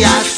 días.